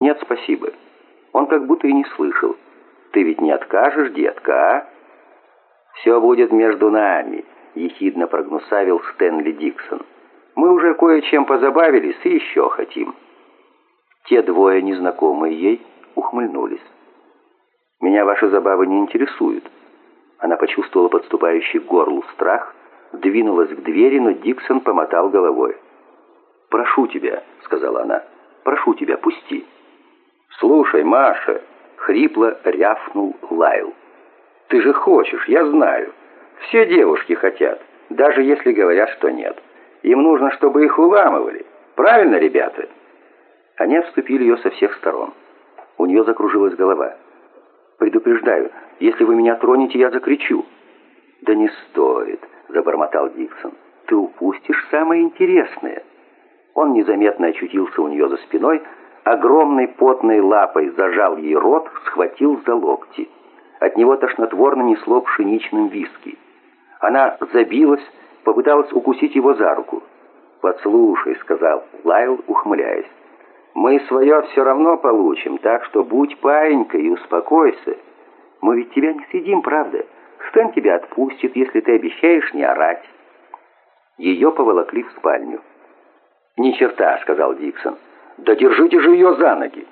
«Нет, спасибо». Он как будто и не слышал. «Ты ведь не откажешь, детка, а?» «Все будет между нами», — ехидно прогнусавил Стэнли Диксон. «Мы уже кое-чем позабавились и еще хотим». Те двое, незнакомые ей, ухмыльнулись. «Меня ваши забавы не интересуют». Она почувствовала подступающий к горлу страх, двинулась к двери, но Диксон помотал головой. «Прошу тебя», — сказала она, — «прошу тебя, пусти». «Слушай, Маша», — хрипло рявкнул Лайл. «Ты же хочешь, я знаю. Все девушки хотят, даже если говорят, что нет. Им нужно, чтобы их уламывали. Правильно, ребята?» Они обступили ее со всех сторон. У нее закружилась голова. «Предупреждаю, если вы меня тронете, я закричу». «Да не стоит», — забормотал Диксон. «Ты упустишь самое интересное». Он незаметно очутился у нее за спиной, огромной потной лапой зажал ей рот, схватил за локти. От него тошнотворно несло пшеничным виски. Она забилась, попыталась укусить его за руку. «Подслушай», — сказал Лайл, ухмыляясь. «Мы свое все равно получим, так что будь паинькой и успокойся. Мы ведь тебя не съедим, правда? Стэн тебя отпустит, если ты обещаешь не орать». Ее поволокли в спальню. «Ни черта», — сказал Диксон. «Да держите же ее за ноги!»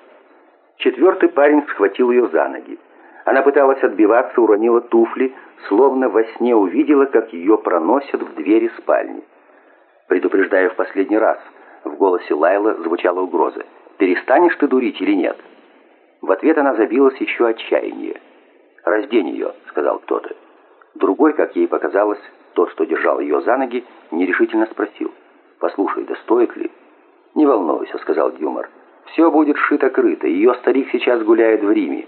Четвертый парень схватил ее за ноги. Она пыталась отбиваться, уронила туфли, словно во сне увидела, как ее проносят в двери спальни. Предупреждая в последний раз, в голосе Лайла звучала угроза. «Перестанешь ты дурить или нет?» В ответ она забилась еще отчаяние. «Раздень ее», — сказал кто-то. Другой, как ей показалось, тот, что держал ее за ноги, нерешительно спросил. «Послушай, да стоит ли?» «Не волнуйся», — сказал Дюмор. «Все будет шито-крыто. Ее старик сейчас гуляет в Риме».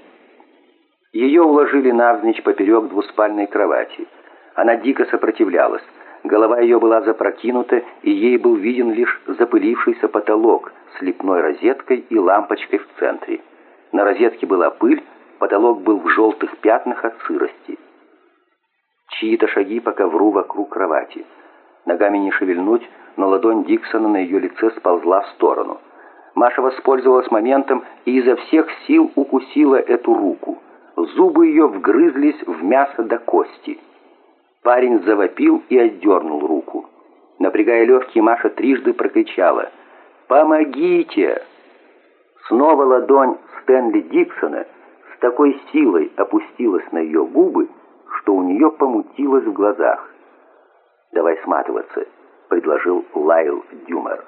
Ее уложили навзничь поперек двуспальной кровати. Она дико сопротивлялась. Голова ее была запрокинута, и ей был виден лишь запылившийся потолок с лепной розеткой и лампочкой в центре. На розетке была пыль, потолок был в желтых пятнах от сырости. Чьи-то шаги по ковру вокруг кровати. Ногами не шевельнуть, но ладонь Диксона на ее лице сползла в сторону. Маша воспользовалась моментом и изо всех сил укусила эту руку. Зубы ее вгрызлись в мясо до кости. Парень завопил и отдернул руку. Напрягая легкие, Маша трижды прокричала «Помогите!». Снова ладонь Стэнли Диксона с такой силой опустилась на ее губы, что у нее помутилось в глазах. «Давай сматываться», — предложил Лайл Дюмер.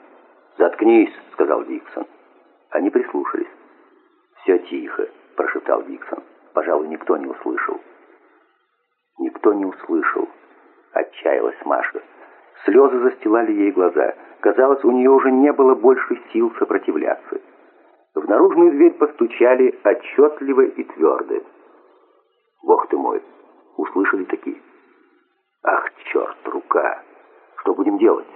«Заткнись», — сказал Диксон. Они прислушались. «Все тихо», — прошептал Диксон. Пожалуй, никто не услышал. Никто не услышал. Отчаялась Маша. Слезы застилали ей глаза. Казалось, у нее уже не было больше сил сопротивляться. В наружную дверь постучали отчетливо и твердо. «Бог ты мой!» — услышали такие. «Ах, черт, рука! Что будем делать?»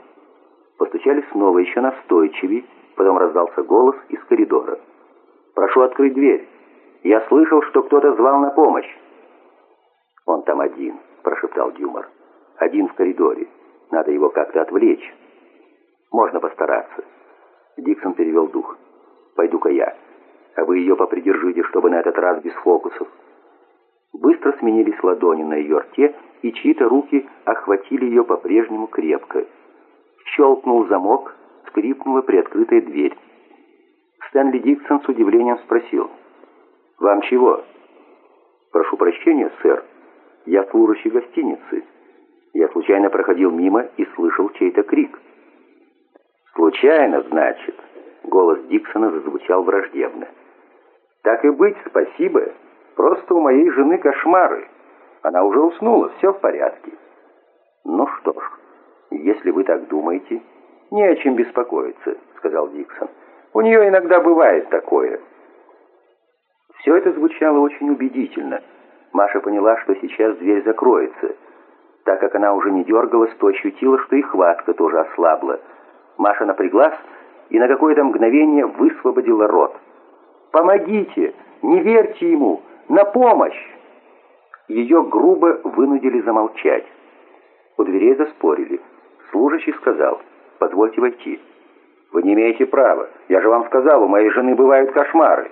Постучали снова, еще настойчивее, потом раздался голос из коридора. «Прошу открыть дверь. Я слышал, что кто-то звал на помощь». «Он там один», — прошептал Дюмор. «Один в коридоре. Надо его как-то отвлечь». «Можно постараться». Диксон перевел дух. «Пойду-ка я. А вы ее попридержите, чтобы на этот раз без фокусов». Быстро сменились ладони на ее рте, и чьи-то руки охватили ее по-прежнему крепко. Щелкнул замок, скрипнула приоткрытая дверь. Стэнли Диксон с удивлением спросил. «Вам чего?» «Прошу прощения, сэр. Я служащий гостиницы. Я случайно проходил мимо и слышал чей-то крик». «Случайно, значит?» Голос Диксона зазвучал враждебно. «Так и быть, спасибо. Просто у моей жены кошмары. Она уже уснула, все в порядке». «Ну что ж, если вы так думаете, не о чем беспокоиться», — сказал Диксон. «У нее иногда бывает такое». Все это звучало очень убедительно. Маша поняла, что сейчас дверь закроется. Так как она уже не дергалась, то ощутила, что и хватка тоже ослабла. Маша напряглась и на какое-то мгновение высвободила рот. «Помогите! Не верьте ему! На помощь!» Ее грубо вынудили замолчать. У дверей заспорили. Служащий сказал «Позвольте войти». Вы не имеете права. Я же вам сказал, у моей жены бывают кошмары.